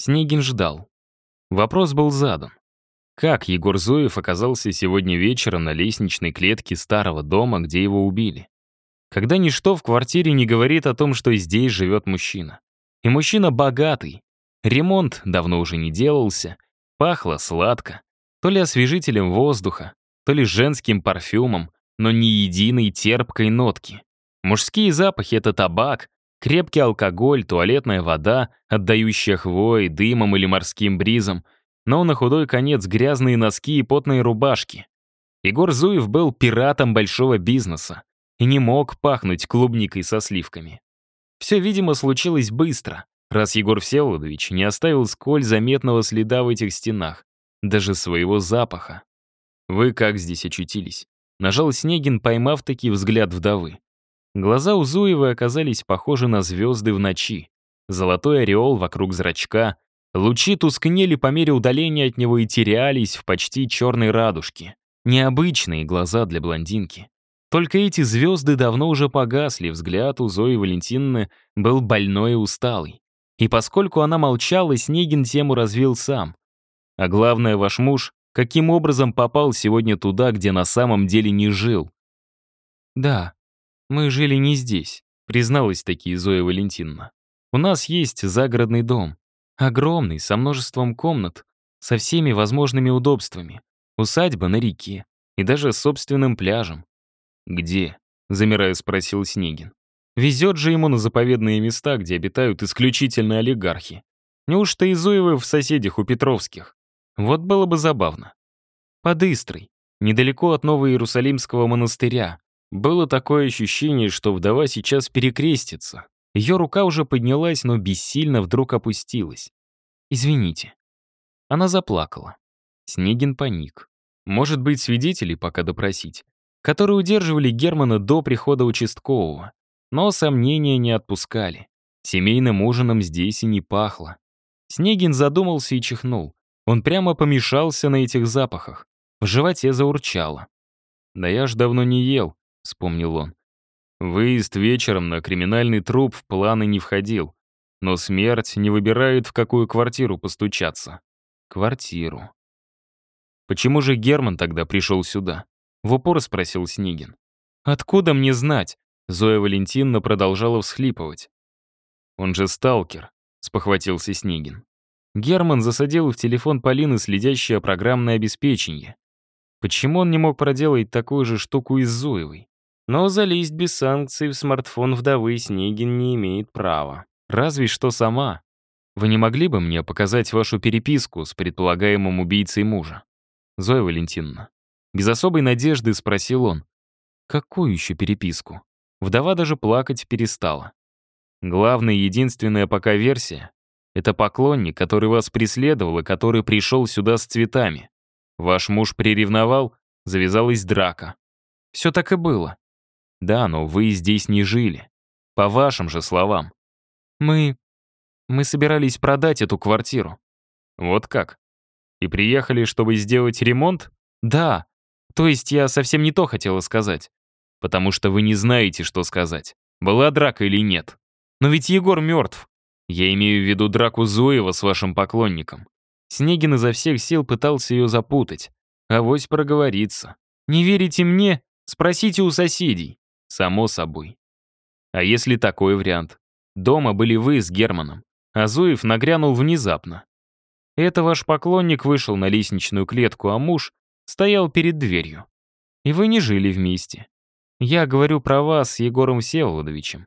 Снегин ждал. Вопрос был задан. Как Егор Зуев оказался сегодня вечером на лестничной клетке старого дома, где его убили? Когда ничто в квартире не говорит о том, что здесь живет мужчина. И мужчина богатый. Ремонт давно уже не делался, пахло сладко. То ли освежителем воздуха, то ли женским парфюмом, но ни единой терпкой нотки. Мужские запахи — это табак, крепкий алкоголь, туалетная вода, отдающая хвоей, дымом или морским бризом, но на худой конец грязные носки и потные рубашки. Егор Зуев был пиратом большого бизнеса и не мог пахнуть клубникой со сливками. Все, видимо, случилось быстро, раз Егор Всеволодович не оставил сколь заметного следа в этих стенах, даже своего запаха. «Вы как здесь очутились?» Нажал Снегин, поймав таки взгляд вдовы. Глаза у Зуевой оказались похожи на звезды в ночи. Золотой ореол вокруг зрачка. Лучи тускнели по мере удаления от него и терялись в почти черной радужке. Необычные глаза для блондинки. Только эти звезды давно уже погасли, взгляд у Зои Валентиновны был больной и усталый. И поскольку она молчала, Снегин тему развил сам. А главное, ваш муж каким образом попал сегодня туда, где на самом деле не жил. «Да, мы жили не здесь», — призналась таки Зоя Валентиновна. «У нас есть загородный дом. Огромный, со множеством комнат, со всеми возможными удобствами. Усадьба на реке и даже с собственным пляжем. «Где?» — замирая спросил Снегин. «Везет же ему на заповедные места, где обитают исключительно олигархи. Неужто и Зуевы в соседях у Петровских? Вот было бы забавно. Под Истрой, недалеко от Новоиерусалимского монастыря, было такое ощущение, что вдова сейчас перекрестится. Ее рука уже поднялась, но бессильно вдруг опустилась. «Извините». Она заплакала. Снегин паник. Может быть, свидетелей пока допросить которые удерживали Германа до прихода участкового. Но сомнения не отпускали. Семейным ужином здесь и не пахло. Снегин задумался и чихнул. Он прямо помешался на этих запахах. В животе заурчало. «Да я ж давно не ел», — вспомнил он. Выезд вечером на криминальный труп в планы не входил. Но смерть не выбирает, в какую квартиру постучаться. Квартиру. Почему же Герман тогда пришел сюда? В упор спросил Снегин. «Откуда мне знать?» Зоя Валентиновна продолжала всхлипывать. «Он же сталкер», — спохватился Снегин. Герман засадил в телефон Полины следящее программное обеспечение. Почему он не мог проделать такую же штуку и с Зуевой? Но залезть без санкций в смартфон вдовы Снегин не имеет права. Разве что сама. Вы не могли бы мне показать вашу переписку с предполагаемым убийцей мужа? Зоя Валентиновна, без особой надежды спросил он. Какую еще переписку? Вдова даже плакать перестала. Главная и единственная пока версия — это поклонник, который вас преследовал и который пришел сюда с цветами. Ваш муж приревновал, завязалась драка. Все так и было. Да, но вы здесь не жили. По вашим же словам. Мы... мы собирались продать эту квартиру. Вот как? И приехали, чтобы сделать ремонт? Да, то есть я совсем не то хотела сказать. Потому что вы не знаете, что сказать. Была драка или нет. Но ведь Егор мертв. Я имею в виду драку Зуева с вашим поклонником. Снегин изо всех сил пытался ее запутать. Авось проговорится. Не верите мне? Спросите у соседей. Само собой. А если такой вариант? Дома были вы с Германом, а Зуев нагрянул внезапно. Это ваш поклонник вышел на лестничную клетку, а муж стоял перед дверью. И вы не жили вместе. Я говорю про вас с Егором Всеволодовичем.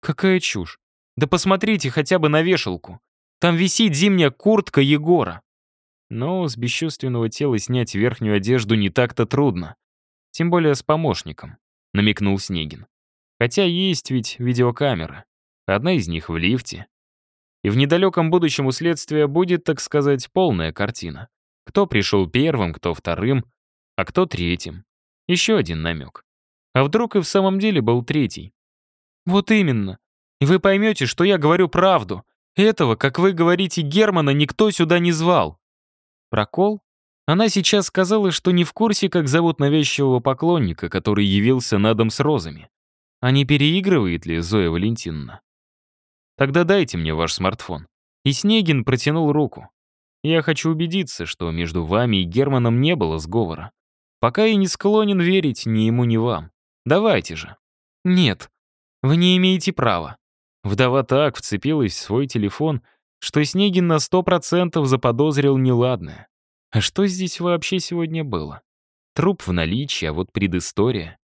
Какая чушь. Да посмотрите хотя бы на вешалку. Там висит зимняя куртка Егора. Но с бесчувственного тела снять верхнюю одежду не так-то трудно. Тем более с помощником, намекнул Снегин. Хотя есть ведь видеокамера. Одна из них в лифте. И в недалеком будущем у следствия будет, так сказать, полная картина. Кто пришел первым, кто вторым, а кто третьим. Еще один намек. А вдруг и в самом деле был третий? Вот именно. И вы поймете, что я говорю правду. Этого, как вы говорите, Германа никто сюда не звал. Прокол? Она сейчас сказала, что не в курсе, как зовут навязчивого поклонника, который явился на дом с розами. А не переигрывает ли Зоя Валентиновна? Тогда дайте мне ваш смартфон. И Снегин протянул руку. «Я хочу убедиться, что между вами и Германом не было сговора. Пока я не склонен верить ни ему, ни вам. Давайте же». «Нет, вы не имеете права». Вдова так вцепилась в свой телефон, что Снегин на сто процентов заподозрил неладное. А что здесь вообще сегодня было? Труп в наличии, а вот предыстория.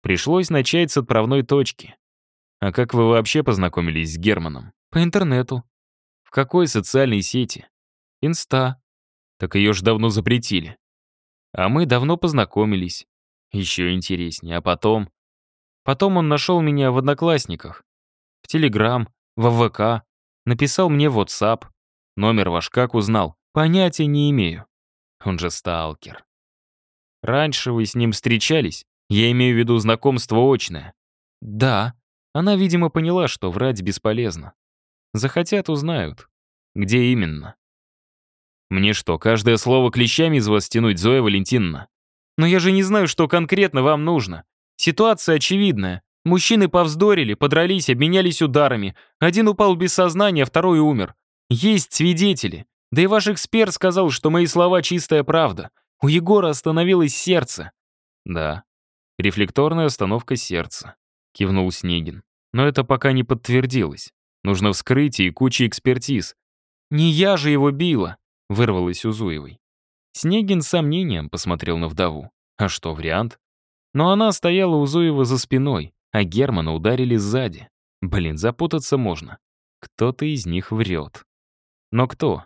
Пришлось начать с отправной точки. А как вы вообще познакомились с Германом? По интернету. В какой социальной сети? Инста. Так ее ж давно запретили. А мы давно познакомились. Еще интереснее. А потом... Потом он нашел меня в Одноклассниках. В Телеграм, в ВК. Написал мне в WhatsApp. Номер ваш как узнал? Понятия не имею. Он же сталкер. Раньше вы с ним встречались? Я имею в виду знакомство очное. Да. Она, видимо, поняла, что врать бесполезно. Захотят — узнают. Где именно? Мне что, каждое слово клещами из вас тянуть, Зоя Валентиновна? Но я же не знаю, что конкретно вам нужно. Ситуация очевидная. Мужчины повздорили, подрались, обменялись ударами. Один упал без сознания, второй умер. Есть свидетели. Да и ваш эксперт сказал, что мои слова чистая правда. У Егора остановилось сердце. Да, рефлекторная остановка сердца кивнул Снегин. Но это пока не подтвердилось. Нужно вскрытие и куча экспертиз. «Не я же его била!» — вырвалось у Зуевой. Снегин с сомнением посмотрел на вдову. А что, вариант? Но она стояла у Зуева за спиной, а Германа ударили сзади. Блин, запутаться можно. Кто-то из них врет. Но кто?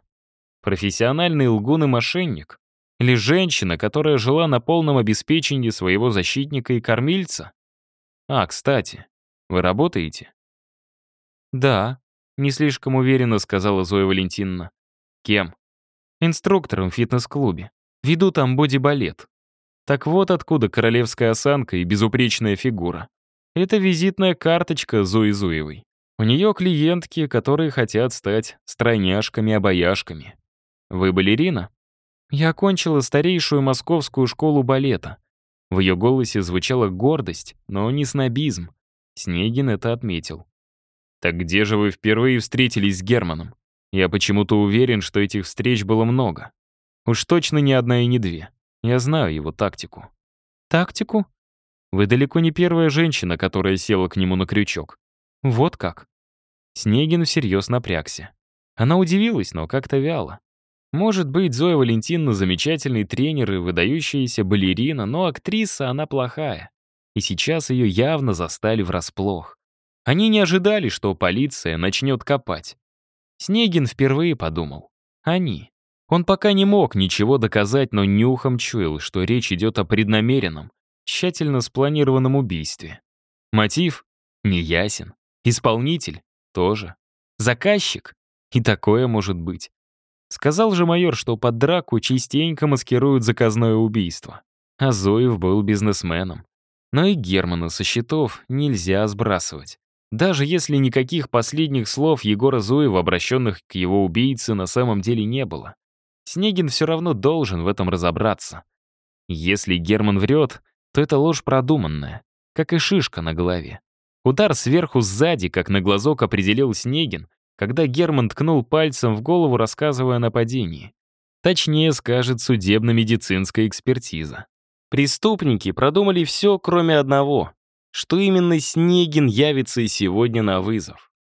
Профессиональный лгун и мошенник? Или женщина, которая жила на полном обеспечении своего защитника и кормильца? «А, кстати, вы работаете?» «Да», — не слишком уверенно сказала Зоя Валентиновна. «Кем?» «Инструктором в фитнес-клубе. Веду там боди-балет. Так вот откуда королевская осанка и безупречная фигура. Это визитная карточка Зои Зуевой. У нее клиентки, которые хотят стать стройняшками-обаяшками. Вы балерина? Я окончила старейшую московскую школу балета. В ее голосе звучала гордость, но не снобизм. Снегин это отметил. «Так где же вы впервые встретились с Германом? Я почему-то уверен, что этих встреч было много. Уж точно не одна и не две. Я знаю его тактику». «Тактику?» «Вы далеко не первая женщина, которая села к нему на крючок». «Вот как?» Снегин всерьез напрягся. Она удивилась, но как-то вяло. Может быть, Зоя Валентиновна замечательный тренер и выдающаяся балерина, но актриса она плохая. И сейчас ее явно застали врасплох. Они не ожидали, что полиция начнет копать. Снегин впервые подумал. Они. Он пока не мог ничего доказать, но нюхом чуял, что речь идет о преднамеренном, тщательно спланированном убийстве. Мотив? Неясен. Исполнитель? Тоже. Заказчик? И такое может быть. Сказал же майор, что под драку частенько маскируют заказное убийство. А Зоев был бизнесменом. Но и Германа со счетов нельзя сбрасывать. Даже если никаких последних слов Егора Зуева, обращенных к его убийце, на самом деле не было. Снегин все равно должен в этом разобраться. Если Герман врет, то это ложь продуманная, как и шишка на голове. Удар сверху сзади, как на глазок определил Снегин, когда Герман ткнул пальцем в голову, рассказывая о нападении. Точнее скажет судебно-медицинская экспертиза. Преступники продумали все, кроме одного, что именно Снегин явится и сегодня на вызов.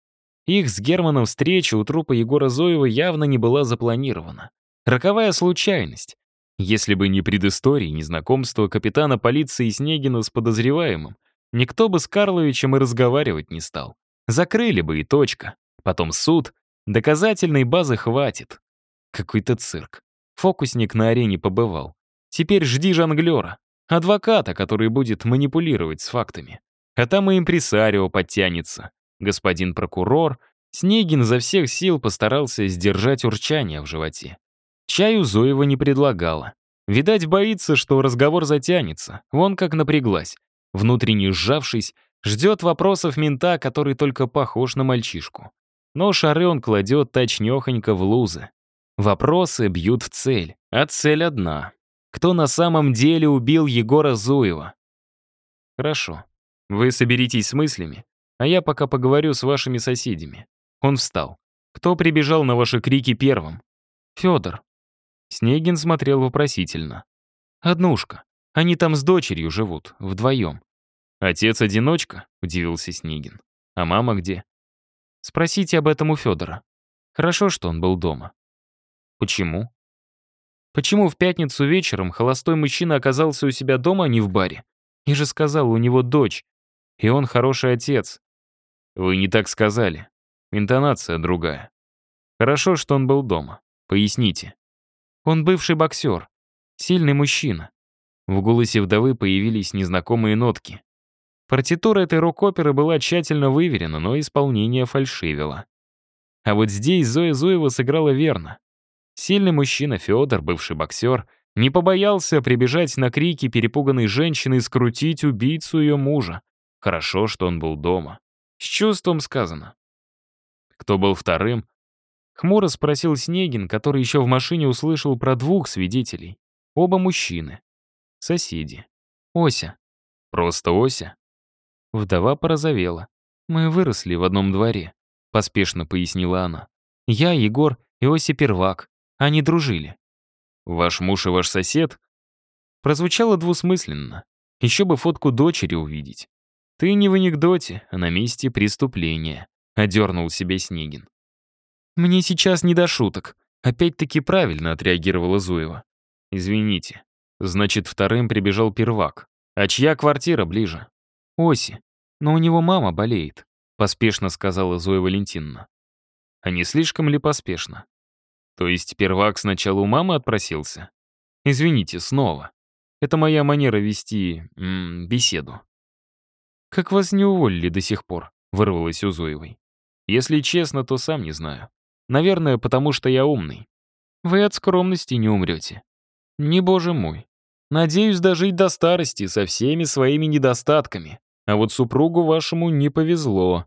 Их с Германом встреча у трупа Егора Зоева явно не была запланирована. Роковая случайность. Если бы не предыстория, не знакомство капитана полиции Снегина с подозреваемым, никто бы с Карловичем и разговаривать не стал. Закрыли бы и точка потом суд. Доказательной базы хватит. Какой-то цирк. Фокусник на арене побывал. Теперь жди жонглера. Адвоката, который будет манипулировать с фактами. А там и импресарио подтянется. Господин прокурор. Снегин за всех сил постарался сдержать урчание в животе. Чаю Зоева не предлагала. Видать, боится, что разговор затянется. Вон как напряглась. Внутренне сжавшись, ждет вопросов мента, который только похож на мальчишку. Но шары он кладет точнёхонько в лузы. Вопросы бьют в цель, а цель одна. Кто на самом деле убил Егора Зуева? Хорошо. Вы соберитесь с мыслями, а я пока поговорю с вашими соседями. Он встал. Кто прибежал на ваши крики первым? Федор. Снегин смотрел вопросительно. Однушка. Они там с дочерью живут, вдвоем. Отец-одиночка? Удивился Снегин. А мама где? Спросите об этом у Федора. Хорошо, что он был дома. Почему? Почему в пятницу вечером холостой мужчина оказался у себя дома, а не в баре? Я же сказал, у него дочь. И он хороший отец. Вы не так сказали. Интонация другая. Хорошо, что он был дома. Поясните. Он бывший боксер. Сильный мужчина. В голосе вдовы появились незнакомые нотки. Партитура этой рок-оперы была тщательно выверена, но исполнение фальшивило. А вот здесь Зоя Зуева сыграла верно. Сильный мужчина Федор, бывший боксер, не побоялся прибежать на крики перепуганной женщины и скрутить убийцу ее мужа. Хорошо, что он был дома. С чувством сказано. Кто был вторым? Хмуро спросил Снегин, который еще в машине услышал про двух свидетелей. Оба мужчины. Соседи. Ося. Просто Ося. Вдова порозовела. «Мы выросли в одном дворе», — поспешно пояснила она. «Я, Егор и Ося Первак. Они дружили. «Ваш муж и ваш сосед?» Прозвучало двусмысленно. Еще бы фотку дочери увидеть. «Ты не в анекдоте, а на месте преступления», — одернул себе Снегин. «Мне сейчас не до шуток», — опять-таки правильно отреагировала Зуева. «Извините. Значит, вторым прибежал первак. А чья квартира ближе?» «Оси. Но у него мама болеет», — поспешно сказала Зоя Валентиновна. «А не слишком ли поспешно?» То есть первак сначала у мамы отпросился? Извините, снова. Это моя манера вести м -м, беседу. «Как вас не уволили до сих пор?» — вырвалось у Зоевой. «Если честно, то сам не знаю. Наверное, потому что я умный. Вы от скромности не умрете. Не боже мой. Надеюсь дожить до старости со всеми своими недостатками. А вот супругу вашему не повезло.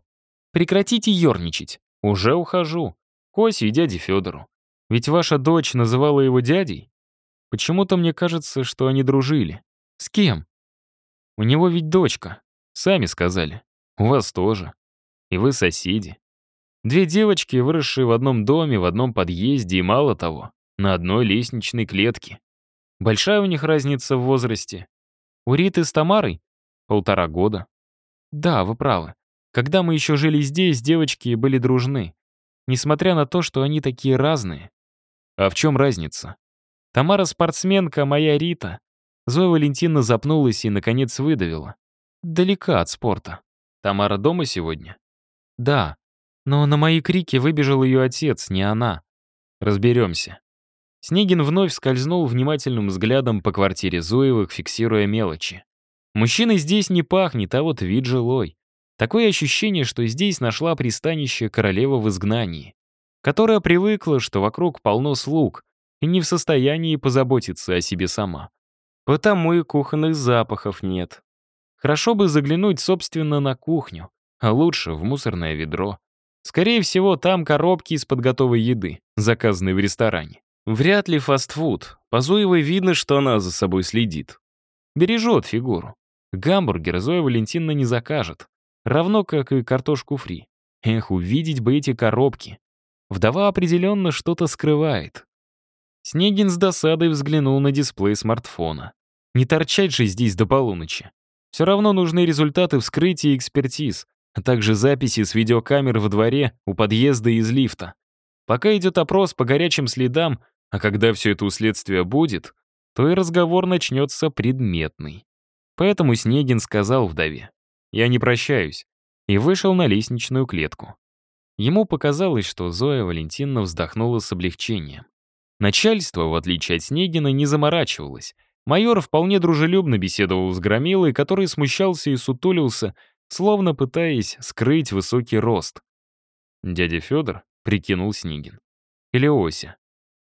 Прекратите ерничать. Уже ухожу. Косе и дяде Федору. Ведь ваша дочь называла его дядей? Почему-то мне кажется, что они дружили. С кем? У него ведь дочка. Сами сказали. У вас тоже. И вы соседи. Две девочки, выросшие в одном доме, в одном подъезде и, мало того, на одной лестничной клетке. Большая у них разница в возрасте. У Риты с Тамарой полтора года. Да, вы правы. Когда мы еще жили здесь, девочки были дружны. Несмотря на то, что они такие разные. А в чем разница? Тамара спортсменка, моя Рита. Зоя Валентина запнулась и, наконец, выдавила. Далека от спорта. Тамара дома сегодня? Да. Но на мои крики выбежал ее отец, не она. Разберемся. Снегин вновь скользнул внимательным взглядом по квартире Зоевых, фиксируя мелочи. Мужчина здесь не пахнет, а вот вид жилой. Такое ощущение, что здесь нашла пристанище королева в изгнании которая привыкла, что вокруг полно слуг, и не в состоянии позаботиться о себе сама. Потому и кухонных запахов нет. Хорошо бы заглянуть, собственно, на кухню, а лучше в мусорное ведро. Скорее всего, там коробки из-под готовой еды, заказанной в ресторане. Вряд ли фастфуд. По Зуевой видно, что она за собой следит. Бережет фигуру. Гамбургер Зоя Валентиновна не закажет. Равно как и картошку фри. Эх, увидеть бы эти коробки. Вдова определенно что-то скрывает. Снегин с досадой взглянул на дисплей смартфона. Не торчать же здесь до полуночи. Все равно нужны результаты вскрытия и экспертиз, а также записи с видеокамер во дворе, у подъезда и из лифта. Пока идет опрос по горячим следам, а когда все это у следствия будет, то и разговор начнется предметный. Поэтому Снегин сказал вдове, «Я не прощаюсь», и вышел на лестничную клетку. Ему показалось, что Зоя Валентиновна вздохнула с облегчением. Начальство, в отличие от Снегина, не заморачивалось. Майор вполне дружелюбно беседовал с Громилой, который смущался и сутулился, словно пытаясь скрыть высокий рост. «Дядя Федор?» — прикинул Снегин. «Или Ося?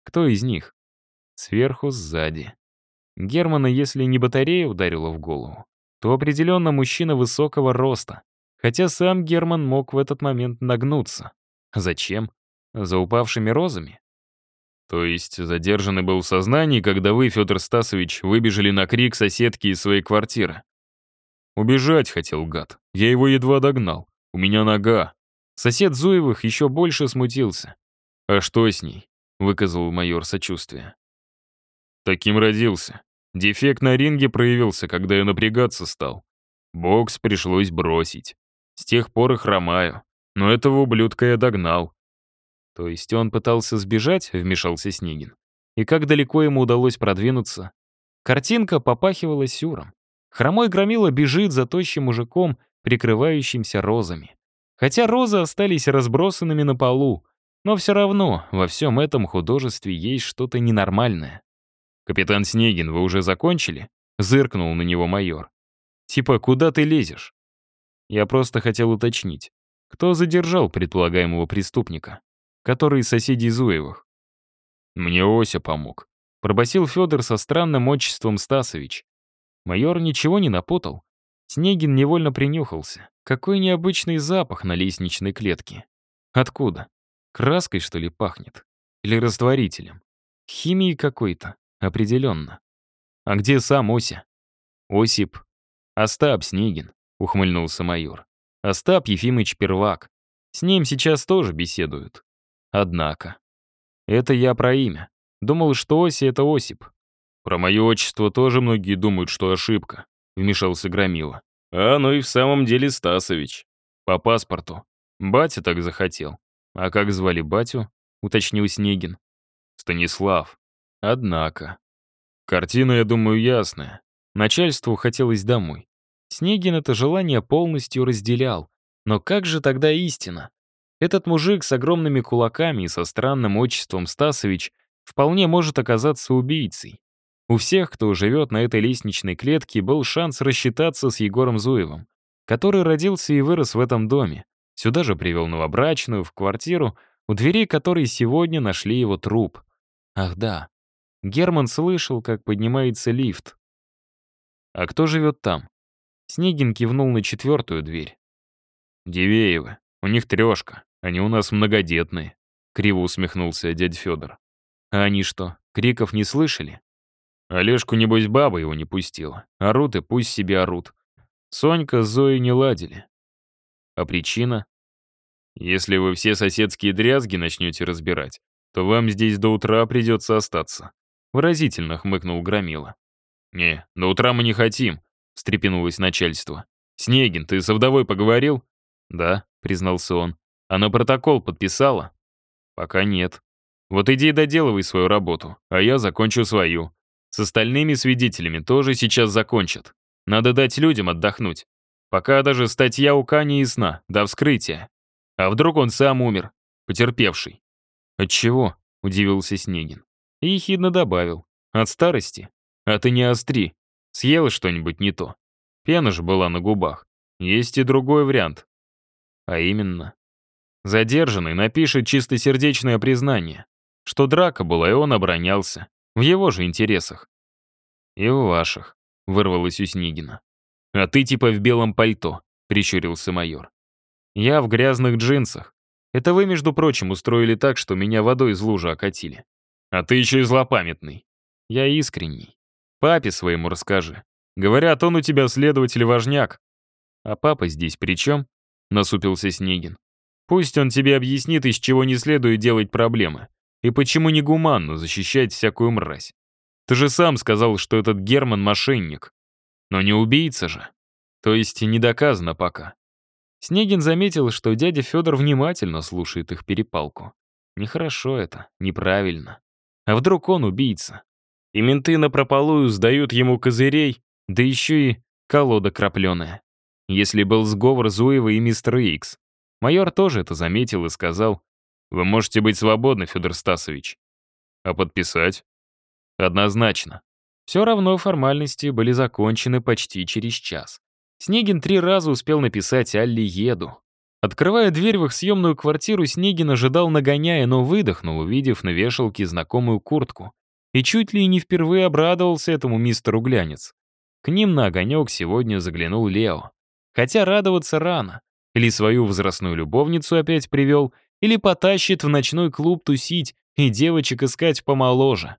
Кто из них?» Сверху, сзади. Германа, если не батарея ударила в голову, то определенно мужчина высокого роста, Хотя сам Герман мог в этот момент нагнуться. Зачем? За упавшими розами? То есть задержанный был в сознании, когда вы, Федор Стасович, выбежали на крик соседки из своей квартиры. Убежать хотел гад. Я его едва догнал. У меня нога. Сосед Зуевых еще больше смутился. «А что с ней?» — выказал майор сочувствие. «Таким родился. Дефект на ринге проявился, когда я напрягаться стал. Бокс пришлось бросить. С тех пор и хромаю. Но этого ублюдка я догнал». «То есть он пытался сбежать?» — вмешался Снегин. «И как далеко ему удалось продвинуться?» Картинка попахивала сюром. Хромой громила бежит за тощим мужиком, прикрывающимся розами. Хотя розы остались разбросанными на полу, но все равно во всем этом художестве есть что-то ненормальное. «Капитан Снегин, вы уже закончили?» — зыркнул на него майор. «Типа, куда ты лезешь?» Я просто хотел уточнить, кто задержал предполагаемого преступника, который из соседей Зуевых. «Мне Ося помог», — пробасил Федор со странным отчеством Стасович. Майор ничего не напутал. Снегин невольно принюхался. Какой необычный запах на лестничной клетке. Откуда? Краской, что ли, пахнет? Или растворителем? Химией какой-то, определенно. А где сам Ося? Осип. Остап Снегин, ухмыльнулся майор. Остап Ефимыч Первак. С ним сейчас тоже беседуют. Однако. Это я про имя. Думал, что Оси — это Осип. Про мое отчество тоже многие думают, что ошибка вмешался Громила. «А, ну и в самом деле Стасович. По паспорту. Батя так захотел. А как звали батю?» — уточнил Снегин. «Станислав. Однако. Картина, я думаю, ясная. Начальству хотелось домой. Снегин это желание полностью разделял. Но как же тогда истина? Этот мужик с огромными кулаками и со странным отчеством Стасович вполне может оказаться убийцей. У всех, кто живет на этой лестничной клетке, был шанс рассчитаться с Егором Зуевым, который родился и вырос в этом доме. Сюда же привел новобрачную, в квартиру, у двери которой сегодня нашли его труп. Ах да, Герман слышал, как поднимается лифт. «А кто живет там?» Снегин кивнул на четвертую дверь. «Дивеевы. У них трешка. Они у нас многодетные», — криво усмехнулся дядя Федор. «А они что, криков не слышали?» Олежку, небось, баба его не пустила. Орут и пусть себе орут. Сонька с Зоей не ладили. А причина? Если вы все соседские дрязги начнете разбирать, то вам здесь до утра придется остаться. Выразительно хмыкнул Громила. «Не, до утра мы не хотим», — встрепенулось начальство. «Снегин, ты со вдовой поговорил?» «Да», — признался он. «А на протокол подписала?» «Пока нет». «Вот иди и доделывай свою работу, а я закончу свою. С остальными свидетелями тоже сейчас закончат. Надо дать людям отдохнуть. Пока даже статья у Кани ясна, до вскрытия. А вдруг он сам умер, потерпевший? От чего? удивился Снегин. И ехидно добавил. От старости? А ты не остри. Съела что-нибудь не то. Пена же была на губах. Есть и другой вариант. А именно. Задержанный напишет чистосердечное признание, что драка была, и он оборонялся. В его же интересах. И в ваших, вырвалось у Снегина. А ты типа в белом пальто, прищурился майор. Я в грязных джинсах. Это вы, между прочим, устроили так, что меня водой из лужи окатили. А ты еще и злопамятный. Я искренний. Папе своему расскажи. Говорят, он у тебя следователь-важняк. А папа здесь при чем? Насупился Снегин. Пусть он тебе объяснит, из чего не следует делать проблемы. И почему не гуманно защищать всякую мразь? Ты же сам сказал, что этот Герман — мошенник. Но не убийца же. То есть не доказано пока. Снегин заметил, что дядя Федор внимательно слушает их перепалку. Нехорошо это, неправильно. А вдруг он убийца? И менты напропалую сдают ему козырей, да еще и колода крапленая. Если был сговор Зуева и мистера Икс. Майор тоже это заметил и сказал, вы можете быть свободны, Федор Стасович. А подписать? Однозначно. Все равно формальности были закончены почти через час. Снегин три раза успел написать Алле еду. Открывая дверь в их съемную квартиру, Снегин ожидал нагоняя, но выдохнул, увидев на вешалке знакомую куртку. И чуть ли не впервые обрадовался этому мистеру Глянец. К ним на огонек сегодня заглянул Лео. Хотя радоваться рано. Или свою возрастную любовницу опять привел — или потащит в ночной клуб тусить и девочек искать помоложе.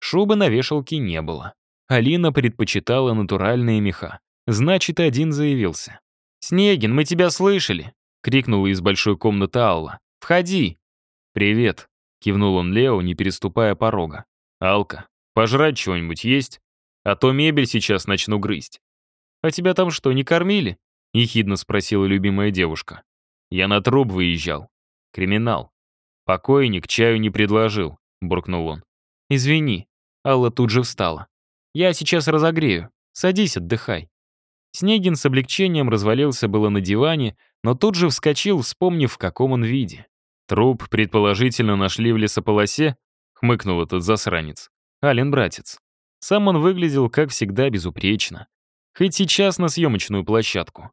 Шубы на вешалке не было. Алина предпочитала натуральные меха. Значит, один заявился. «Снегин, мы тебя слышали!» — крикнула из большой комнаты Алла. «Входи!» «Привет!» — кивнул он Лео, не переступая порога. «Алка, пожрать чего-нибудь есть? А то мебель сейчас начну грызть». «А тебя там что, не кормили?» — ехидно спросила любимая девушка. «Я на труп выезжал. Криминал. Покойник чаю не предложил», — буркнул он. «Извини». Алла тут же встала. «Я сейчас разогрею. Садись, отдыхай». Снегин с облегчением развалился было на диване, но тут же вскочил, вспомнив, в каком он виде. Труп, предположительно, нашли в лесополосе, хмыкнул этот засранец. Ален братец. Сам он выглядел, как всегда, безупречно. Хоть сейчас на съемочную площадку.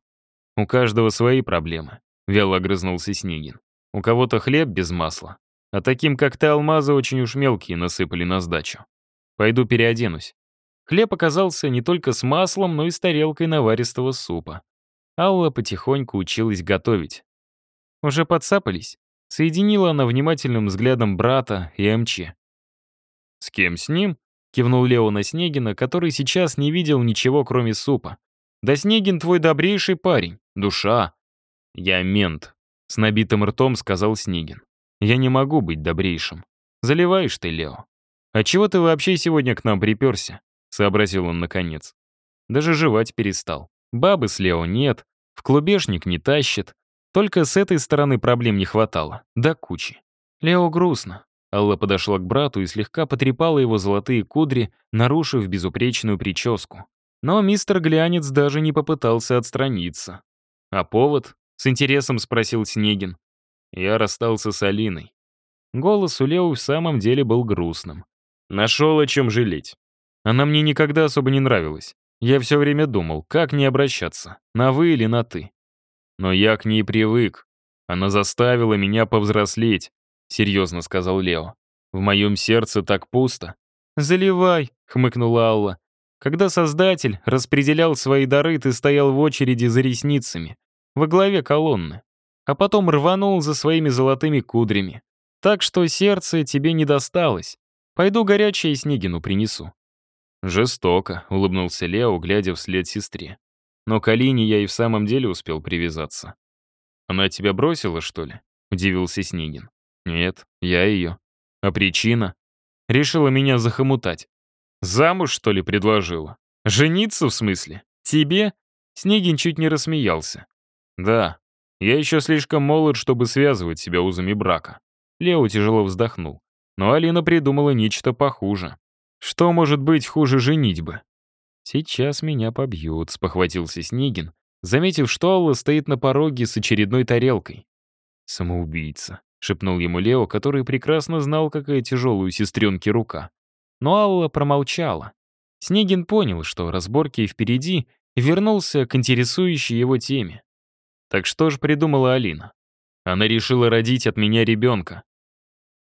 У каждого свои проблемы, вяло огрызнулся Снегин. У кого-то хлеб без масла, а таким, как ты, алмазы очень уж мелкие насыпали на сдачу. Пойду переоденусь. Хлеб оказался не только с маслом, но и с тарелкой наваристого супа. Алла потихоньку училась готовить. Уже подцапались? Соединила она внимательным взглядом брата и МЧ. «С кем с ним?» — кивнул Лео на Снегина, который сейчас не видел ничего, кроме супа. «Да Снегин твой добрейший парень, душа». «Я мент», — с набитым ртом сказал Снегин. «Я не могу быть добрейшим. Заливаешь ты, Лео. А чего ты вообще сегодня к нам приперся?» — сообразил он наконец. Даже жевать перестал. Бабы с Лео нет, в клубешник не тащит. Только с этой стороны проблем не хватало. Да кучи. Лео грустно. Алла подошла к брату и слегка потрепала его золотые кудри, нарушив безупречную прическу. Но мистер Глянец даже не попытался отстраниться. «А повод?» — с интересом спросил Снегин. Я расстался с Алиной. Голос у Лео в самом деле был грустным. Нашел о чем жалеть. Она мне никогда особо не нравилась. Я все время думал, как не обращаться, на «вы» или на «ты». Но я к ней привык. Она заставила меня повзрослеть, серьезно сказал Лео. В моем сердце так пусто. «Заливай», — хмыкнула Алла. «Когда Создатель распределял свои дары, ты стоял в очереди за ресницами, во главе колонны, а потом рванул за своими золотыми кудрями. Так что сердце тебе не досталось. Пойду горячее Снегину принесу». «Жестоко», — улыбнулся Лео, глядя вслед сестре. «Но к Алине я и в самом деле успел привязаться». «Она тебя бросила, что ли?» — удивился Снегин. «Нет, я ее. А причина?» «Решила меня захомутать. Замуж, что ли, предложила? Жениться, в смысле? Тебе?» Снегин чуть не рассмеялся. «Да, я еще слишком молод, чтобы связывать себя узами брака». Лео тяжело вздохнул. Но Алина придумала нечто похуже. Что может быть хуже женитьбы? «Сейчас меня побьют», — спохватился Снегин, заметив, что Алла стоит на пороге с очередной тарелкой. «Самоубийца», — шепнул ему Лео, который прекрасно знал, какая тяжелая у сестренки рука. Но Алла промолчала. Снегин понял, что разборки впереди, вернулся к интересующей его теме. Так что же придумала Алина? Она решила родить от меня ребенка.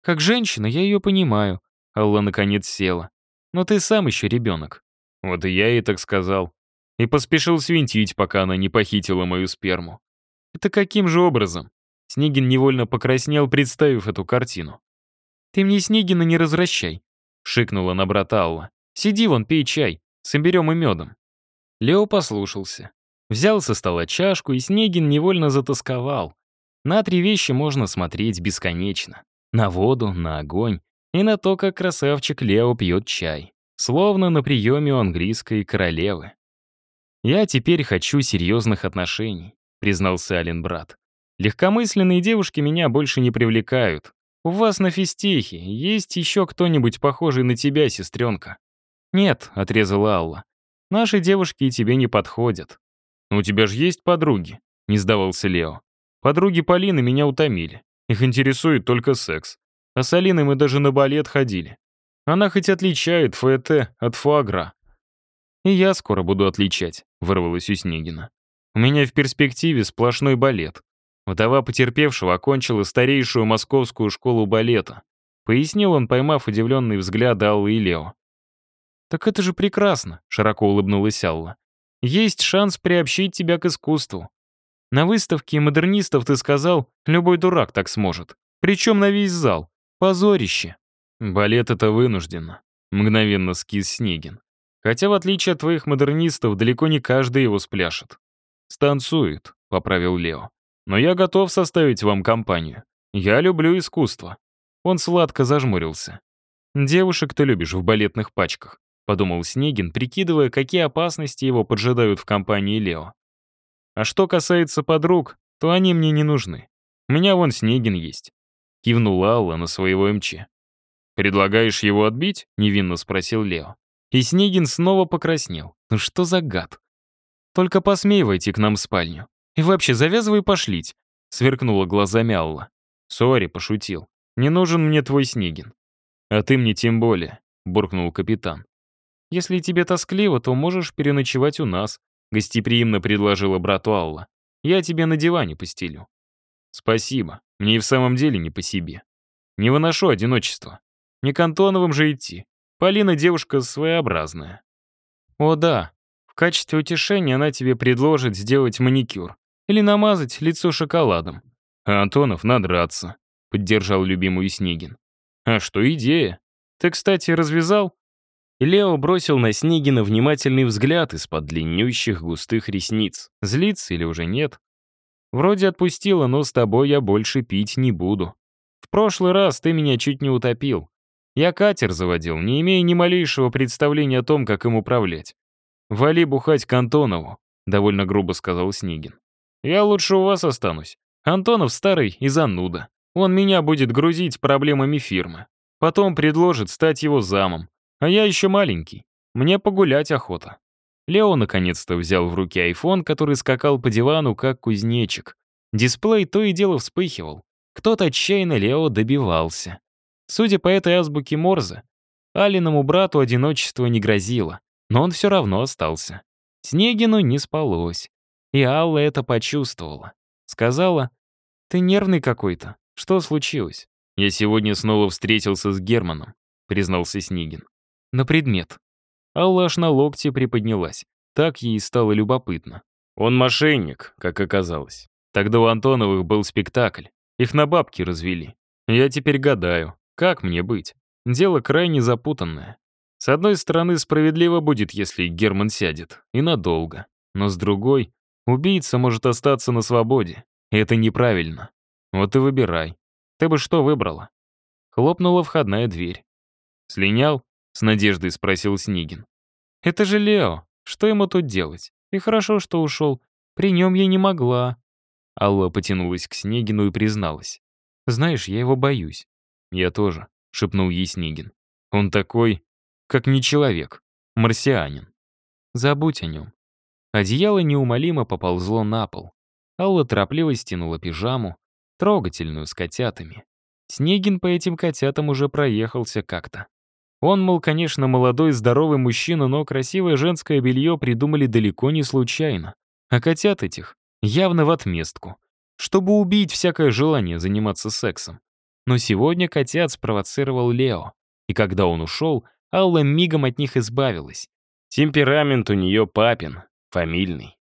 Как женщина, я ее понимаю. Алла наконец села. Но ты сам еще ребенок. Вот и я ей так сказал. И поспешил свинтить, пока она не похитила мою сперму. Это каким же образом? Снегин невольно покраснел, представив эту картину. «Ты мне Снегина не развращай», — шикнула на брата Алла. «Сиди вон, пей чай, соберем и медом». Лео послушался. Взял со стола чашку, и Снегин невольно затасковал. На три вещи можно смотреть бесконечно. На воду, на огонь и на то, как красавчик Лео пьет чай. Словно на приеме у английской королевы. «Я теперь хочу серьезных отношений», — признался Ален брат. «Легкомысленные девушки меня больше не привлекают. У вас на физтехе есть еще кто-нибудь похожий на тебя, сестренка?» «Нет», — отрезала Алла. «Наши девушки и тебе не подходят». «У тебя же есть подруги», — не сдавался Лео. «Подруги Полины меня утомили. Их интересует только секс. А с Алиной мы даже на балет ходили. Она хоть отличает ФЭТ от фуагра. И я скоро буду отличать, вырвалось у Снегина. У меня в перспективе сплошной балет. Вдова потерпевшего окончила старейшую московскую школу балета. Пояснил он, поймав удивленный взгляд Аллы и Лео. «Так это же прекрасно», — широко улыбнулась Алла. «Есть шанс приобщить тебя к искусству. На выставке модернистов ты сказал, любой дурак так сможет. Причем на весь зал. Позорище. Балет это вынужденно. Мгновенно скис Снегин. Хотя, в отличие от твоих модернистов, далеко не каждый его спляшет. «Станцует», — поправил Лео. Но я готов составить вам компанию. Я люблю искусство». Он сладко зажмурился. «Девушек ты любишь в балетных пачках», — подумал Снегин, прикидывая, какие опасности его поджидают в компании Лео. «А что касается подруг, то они мне не нужны. У меня вон Снегин есть», — кивнула Алла на своего МЧ. «Предлагаешь его отбить?» — невинно спросил Лео. И Снегин снова покраснел. «Ну что за гад?» «Только посмей к нам в спальню. И вообще завязывай пошлить», — сверкнула глазами Алла. «Сори, пошутил. Не нужен мне твой Снегин». «А ты мне тем более», — буркнул капитан. «Если тебе тоскливо, то можешь переночевать у нас», — гостеприимно предложила брату Алла. «Я тебе на диване постелю». «Спасибо. Мне и в самом деле не по себе. Не выношу одиночество. Не к Антоновым же идти. Полина девушка своеобразная». «О да. В качестве утешения она тебе предложит сделать маникюр. Или намазать лицо шоколадом. А Антонов надраться», — поддержал любимую Снегин. «А что идея? Ты, кстати, развязал?» Лео бросил на Снегина внимательный взгляд из-под длиннющих густых ресниц. Злится или уже нет? Вроде отпустила, но с тобой я больше пить не буду. В прошлый раз ты меня чуть не утопил. Я катер заводил, не имея ни малейшего представления о том, как им управлять. «Вали бухать к Антонову», — довольно грубо сказал Снегин. «Я лучше у вас останусь. Антонов старый и зануда. Он меня будет грузить проблемами фирмы. Потом предложит стать его замом. А я еще маленький. Мне погулять охота. Лео наконец-то взял в руки айфон, который скакал по дивану, как кузнечик. Дисплей то и дело вспыхивал. Кто-то отчаянно Лео добивался. Судя по этой азбуке Морзе, Алиному брату одиночество не грозило, но он все равно остался. Снегину не спалось. И Алла это почувствовала. Сказала, «Ты нервный какой-то. Что случилось?» «Я сегодня снова встретился с Германом», — признался Снегин. «На предмет». Алла аж на локте приподнялась. Так ей стало любопытно. Он мошенник, как оказалось. Тогда у Антоновых был спектакль. Их на бабки развели. Я теперь гадаю, как мне быть? Дело крайне запутанное. С одной стороны, справедливо будет, если Герман сядет. И надолго. Но с другой, убийца может остаться на свободе. И это неправильно. Вот и выбирай. Ты бы что выбрала?» Хлопнула входная дверь. «Слинял?» — с надеждой спросил Снигин. «Это же Лео. Что ему тут делать? И хорошо, что ушел. При нем я не могла». Алла потянулась к Снегину и призналась. «Знаешь, я его боюсь». «Я тоже», — шепнул ей Снегин. «Он такой, как не человек, марсианин». «Забудь о нем». Одеяло неумолимо поползло на пол. Алла торопливо стянула пижаму, трогательную, с котятами. Снегин по этим котятам уже проехался как-то. Он, мол, конечно, молодой, здоровый мужчина, но красивое женское белье придумали далеко не случайно. А котят этих явно в отместку, чтобы убить всякое желание заниматься сексом. Но сегодня котят спровоцировал Лео, и когда он ушел, Алла мигом от них избавилась. Темперамент у нее папин, фамильный.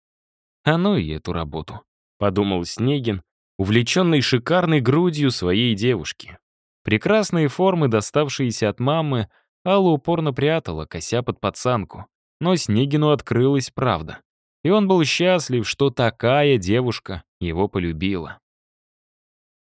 А ну и эту работу, подумал Снегин, увлеченный шикарной грудью своей девушки. Прекрасные формы, доставшиеся от мамы, Алла упорно прятала, кося под пацанку. Но Снегину открылась правда. И он был счастлив, что такая девушка его полюбила.